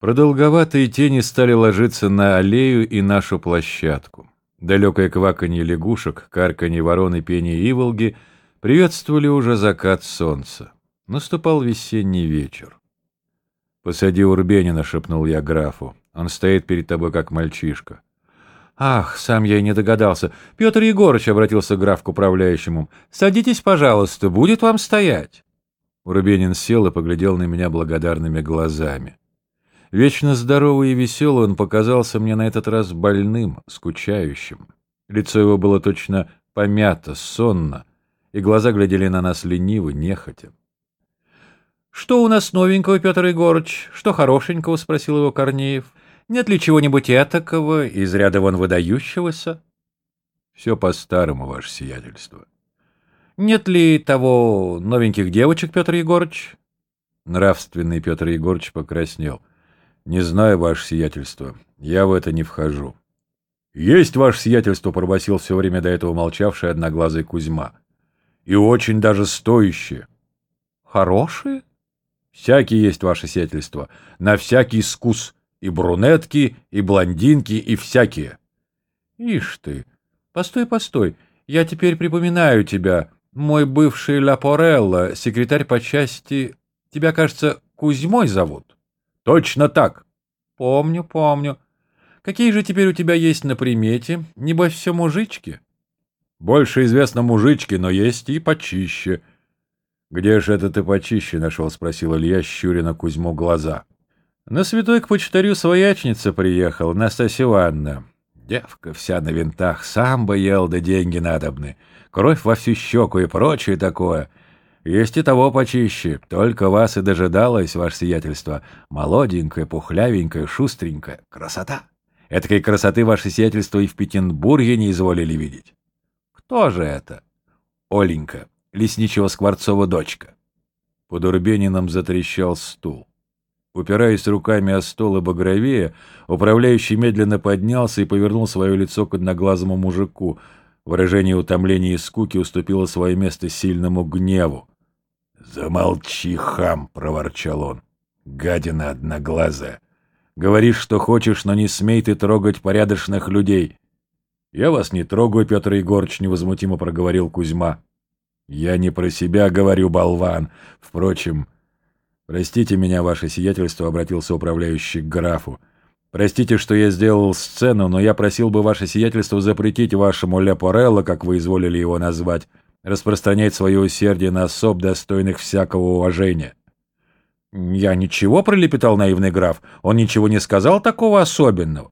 Продолговатые тени стали ложиться на аллею и нашу площадку. Далекое кваканье лягушек, карканье ворон и пение иволги приветствовали уже закат солнца. Наступал весенний вечер. «Посади Урбенина», — шепнул я графу. «Он стоит перед тобой, как мальчишка». «Ах, сам я и не догадался. Петр Егорыч обратился граф к управляющему. Садитесь, пожалуйста, будет вам стоять». Урбенин сел и поглядел на меня благодарными глазами. Вечно здоровый и веселый он показался мне на этот раз больным, скучающим. Лицо его было точно помято, сонно, и глаза глядели на нас лениво, нехотя. «Что у нас новенького, Петр Егорыч? Что хорошенького?» — спросил его Корнеев. «Нет ли чего-нибудь этакого, из ряда вон выдающегося?» «Все по-старому, ваше сиятельство». «Нет ли того новеньких девочек, Петр Егорыч?» Нравственный Петр Егорыч покраснел. «Не знаю, ваше сиятельство. Я в это не вхожу». «Есть ваше сиятельство», — пробасил все время до этого молчавший одноглазый Кузьма. «И очень даже стоящие». «Хорошие?» «Всякие есть ваше сиятельство. На всякий скус. И брюнетки, и блондинки, и всякие». «Ишь ты! Постой, постой. Я теперь припоминаю тебя. Мой бывший Лапорелло, секретарь по части... Тебя, кажется, Кузьмой зовут?» Точно так. Помню, помню. Какие же теперь у тебя есть на примете? Небось, все мужички? Больше известно мужички, но есть и почище. Где же это ты почище нашел? Спросил Илья, щуря на Кузьму глаза. На святой к почтарю своячница приехал, Настасья Ивановна. Девка вся на винтах, сам бы ел, да деньги надобны. Кровь во всю щеку и прочее такое. Есть и того почище. Только вас и дожидалось, ваше сиятельство. Молоденькая, пухлявенькая, шустренькая. Красота! Этакой красоты ваше сиятельство и в Петербурге не изволили видеть. Кто же это? Оленька, лесничего-скворцова дочка. Под Урбениным затрещал стул. Упираясь руками о стол и багровее, управляющий медленно поднялся и повернул свое лицо к одноглазому мужику. Выражение утомления и скуки уступило свое место сильному гневу. «Замолчи, хам!» — проворчал он. «Гадина одноглазая! Говоришь, что хочешь, но не смей ты трогать порядочных людей!» «Я вас не трогаю, Петр Егорыч», — невозмутимо проговорил Кузьма. «Я не про себя говорю, болван. Впрочем, простите меня, ваше сиятельство», — обратился управляющий к графу. «Простите, что я сделал сцену, но я просил бы ваше сиятельство запретить вашему Лепорелло, как вы изволили его назвать, распространять свое усердие на особ, достойных всякого уважения. «Я ничего», — пролепетал наивный граф, — «он ничего не сказал такого особенного».